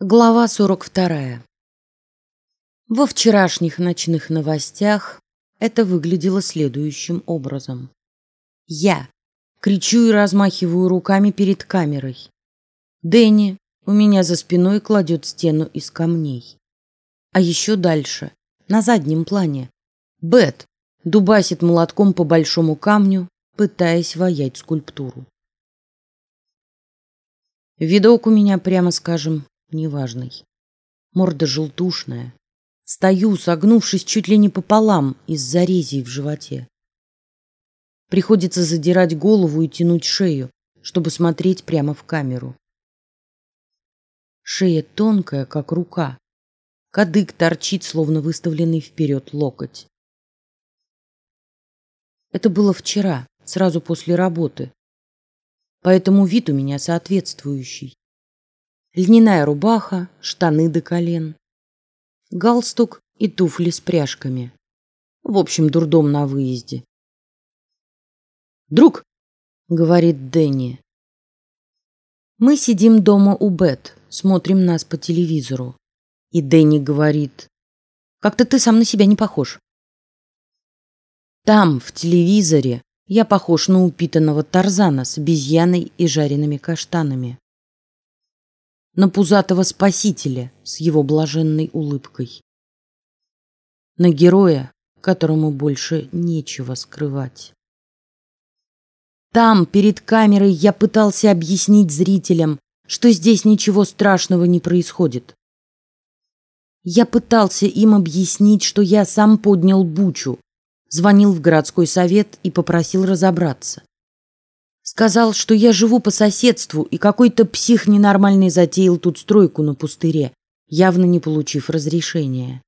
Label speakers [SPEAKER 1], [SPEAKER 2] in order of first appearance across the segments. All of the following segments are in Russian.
[SPEAKER 1] Глава 42. Во вчерашних ночных новостях это выглядело следующим образом. Я кричу и размахиваю руками перед камерой. Дэнни у меня за спиной кладет стену из камней. А еще дальше, на заднем плане, Бет дубасит молотком по большому камню, пытаясь воять скульптуру. Видок у меня, прямо скажем, неважный. Морда желтушная. Стою, согнувшись чуть ли не пополам из зарезей в животе. Приходится задирать голову и тянуть шею, чтобы смотреть прямо в камеру. Шея тонкая, как рука. Кадык торчит, словно выставленный вперед локоть. Это было вчера, сразу после работы. Поэтому вид у меня соответствующий льняная рубаха, штаны до колен, галстук и туфли с пряжками. В общем, дурдом на выезде. Друг, говорит Дэнни. Мы сидим дома у Бет, смотрим нас по телевизору, и Дэнни говорит: "Как-то ты сам на себя не похож". Там в телевизоре я похож на упитанного Тарзана с обезьяной и жареными каштанами на пузатого спасителя с его блаженной улыбкой, на героя, которому больше нечего скрывать. Там, перед камерой, я пытался объяснить зрителям, что здесь ничего страшного не происходит. Я пытался им объяснить, что я сам поднял бучу, звонил в городской совет и попросил разобраться. Сказал, что я живу по соседству, и какой-то псих ненормальный затеял тут стройку на пустыре, явно не получив разрешения.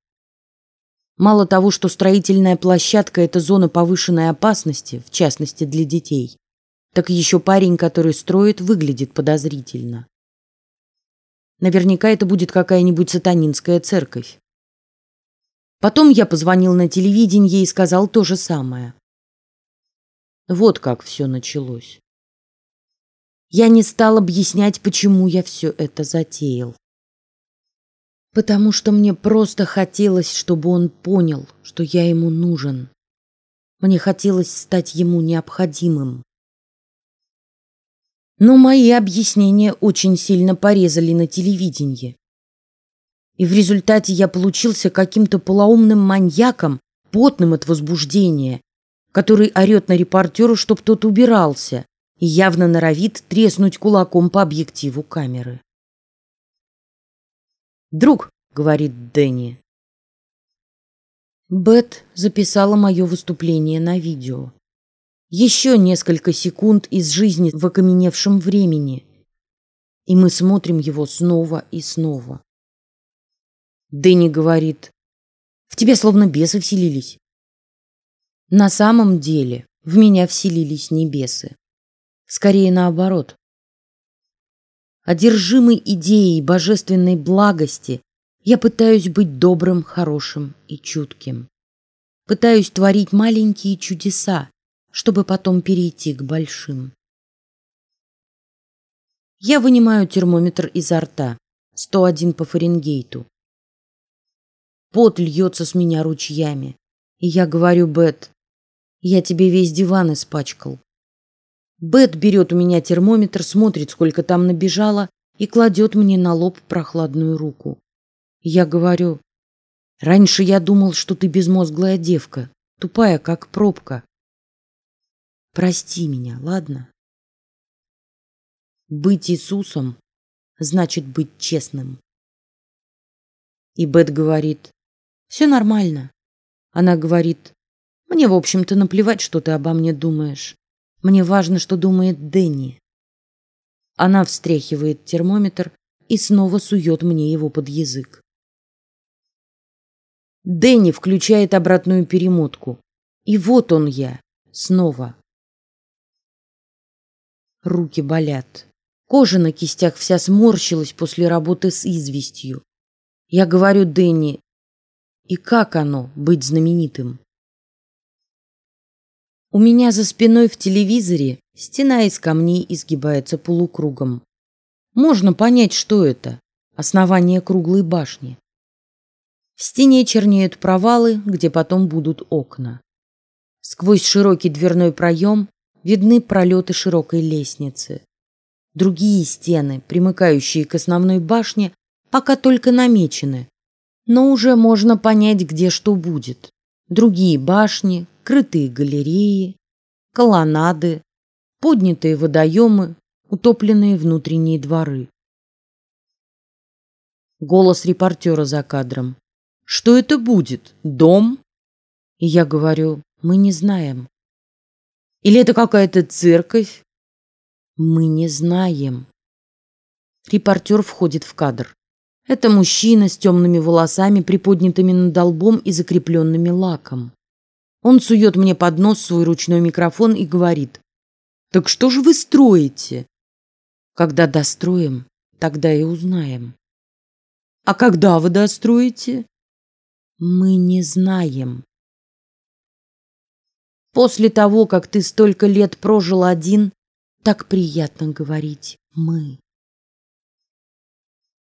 [SPEAKER 1] Мало того, что строительная площадка – это зона повышенной опасности, в частности для детей, так еще парень, который строит, выглядит подозрительно. Наверняка это будет какая-нибудь сатанинская церковь. Потом я позвонил на телевидение и сказал то же самое. Вот как все началось. Я не стал объяснять, почему я все это затеял. Потому что мне просто хотелось, чтобы он понял, что я ему нужен. Мне хотелось стать ему необходимым. Но мои объяснения очень сильно порезали на телевидении. И в результате я получился каким-то полоумным маньяком, потным от возбуждения, который орет на репортеру, чтоб тот убирался, и явно норовит треснуть кулаком по объективу камеры. Друг, говорит Дэнни. Бет записала мое выступление на видео. Еще несколько секунд из жизни в окаменевшем времени, и мы смотрим его снова и снова. Дэнни говорит: "В тебя словно бесы вселились". На самом деле в меня вселились небесы. Скорее наоборот. Одержимый идеей божественной благости, я пытаюсь быть добрым, хорошим и чутким. Пытаюсь творить маленькие чудеса, чтобы потом перейти к большим. Я вынимаю термометр изо рта, 101 по Фаренгейту. Пот льется с меня ручьями, и я говорю Бет, я тебе весь диван испачкал. Бет берет у меня термометр, смотрит, сколько там набежало, и кладет мне на лоб прохладную руку. Я говорю: раньше я думал, что ты безмозглая девка, тупая как пробка. Прости меня, ладно? Быть Иисусом значит быть честным. И Бет говорит: все нормально. Она говорит: мне в общем-то наплевать, что ты обо мне думаешь. Мне важно, что думает Дэнни. Она встряхивает термометр и снова сует мне его под язык. Дэнни включает обратную перемотку, и вот он я снова. Руки болят, кожа на кистях вся сморщилась после работы с известью. Я говорю Дэнни, и как оно быть знаменитым? У меня за спиной в телевизоре стена из камней изгибается полукругом. Можно понять, что это. основание круглой башни. В стене чернеют провалы, где потом будут окна. Сквозь широкий дверной проем видны пролеты широкой лестницы. Другие стены, примыкающие к основной башне, пока только намечены, но уже можно понять, где что будет. Другие башни, крытые галереи, колоннады, поднятые водоемы, утопленные внутренние дворы. Голос репортера за кадром. Что это будет? Дом? И я говорю, мы не знаем. Или это какая-то церковь? Мы не знаем. Репортер входит в кадр. Это мужчина с темными волосами, приподнятыми над долбом и закрепленными лаком. Он сует мне под нос свой ручной микрофон и говорит: "Так что же вы строите? Когда достроим, тогда и узнаем. А когда вы достроите? Мы не знаем. После того, как ты столько лет прожил один, так приятно говорить мы.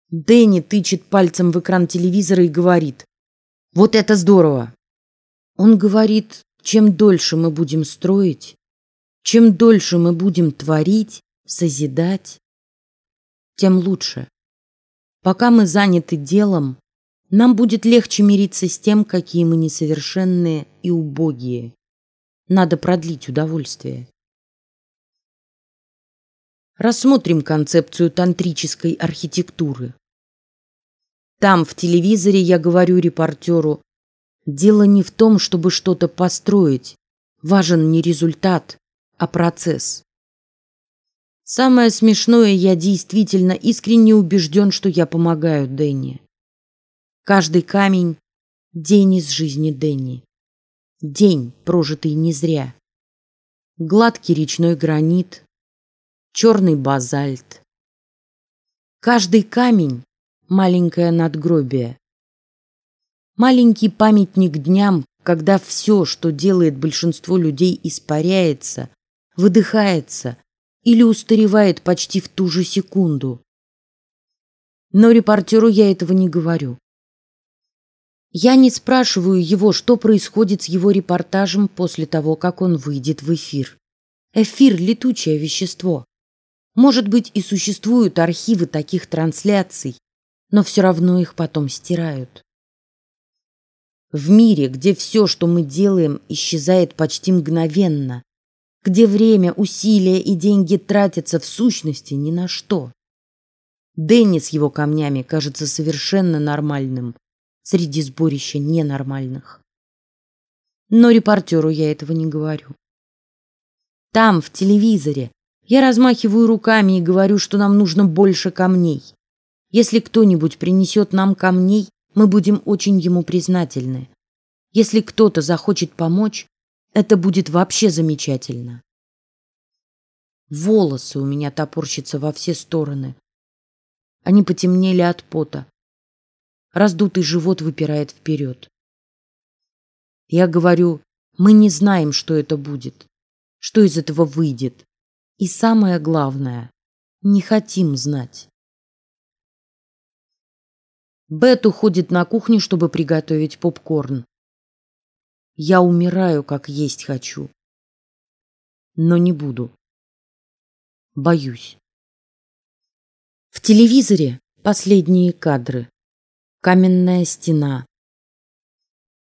[SPEAKER 1] Дэнни тычет пальцем в экран телевизора и говорит: "Вот это здорово!" Он говорит: "Чем дольше мы будем строить, чем дольше мы будем творить, созидать, тем лучше. Пока мы заняты делом, нам будет легче мириться с тем, какие мы несовершенные и убогие. Надо продлить удовольствие. Рассмотрим концепцию тантрической архитектуры. Там в телевизоре я говорю репортеру: дело не в том, чтобы что-то построить, важен не результат, а процесс. Самое смешное, я действительно искренне убежден, что я помогаю Дэнни. Каждый камень – день из жизни Дэнни. День, прожитый не зря. Гладкий речной гранит, черный базальт. Каждый камень – маленькое надгробие. Маленький памятник дням, когда все, что делает большинство людей, испаряется, выдыхается или устаревает почти в ту же секунду. Но репортеру я этого не говорю. Я не спрашиваю его, что происходит с его репортажем после того, как он выйдет в эфир. Эфир – летучее вещество. Может быть, и существуют архивы таких трансляций, но все равно их потом стирают. В мире, где все, что мы делаем, исчезает почти мгновенно, где время, усилия и деньги тратятся в сущности ни на что. Дэнни с его камнями кажется совершенно нормальным среди сборища ненормальных. Но репортеру я этого не говорю. Там, в телевизоре, я размахиваю руками и говорю, что нам нужно больше камней. Если кто-нибудь принесет нам камней, мы будем очень ему признательны. Если кто-то захочет помочь, это будет вообще замечательно. Волосы у меня топорщатся во все стороны. Они потемнели от пота. Раздутый живот выпирает вперед. Я говорю, мы не знаем, что это будет, что из этого выйдет. И самое главное, не хотим знать. Бет уходит на кухню, чтобы приготовить попкорн. Я умираю, как есть хочу. Но не буду. Боюсь. В телевизоре последние кадры. Каменная стена.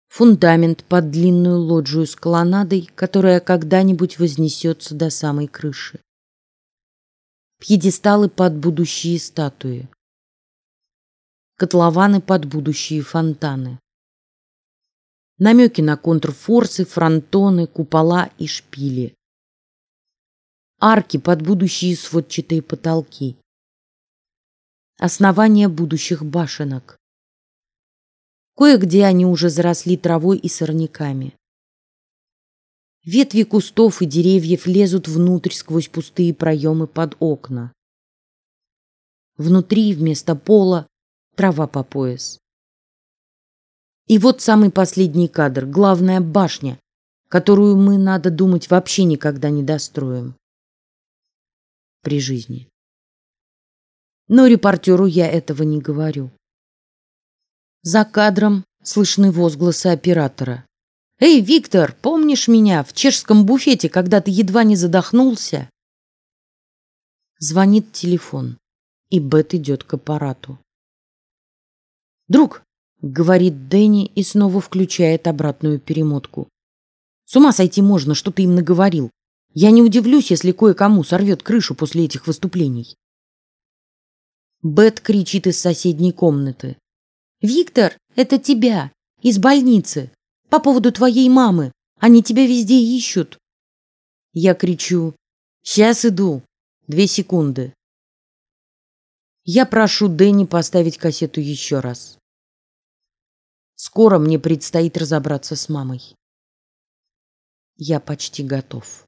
[SPEAKER 1] Фундамент под длинную лоджию с колоннадой, которая когда-нибудь вознесется до самой крыши. Пьедесталы под будущие статуи. Котлованы под будущие фонтаны намеки на контрфорсы, фронтоны, купола и шпили, арки под будущие сводчатые потолки, основания будущих башенок. Кое-где они уже заросли травой и сорняками. Ветви кустов и деревьев лезут внутрь сквозь пустые проемы под окна. Внутри вместо пола трава по пояс. И вот самый последний кадр, главная башня, которую мы, надо думать, вообще никогда не достроим при жизни. Но репортеру я этого не говорю. За кадром слышны возгласы оператора. Эй, Виктор, помнишь меня в чешском буфете, когда ты едва не задохнулся? Звонит телефон, и Бет идет к аппарату. Друг, говорит Дэнни и снова включает обратную перемотку. С ума сойти можно, что ты им наговорил. Я не удивлюсь, если кое-кому сорвет крышу после этих выступлений. Бет кричит из соседней комнаты. Виктор, это тебя из больницы по поводу твоей мамы. Они тебя везде ищут. Я кричу. Сейчас иду. Две секунды. Я прошу Дэнни поставить кассету еще раз. Скоро мне предстоит разобраться с мамой. Я почти готов.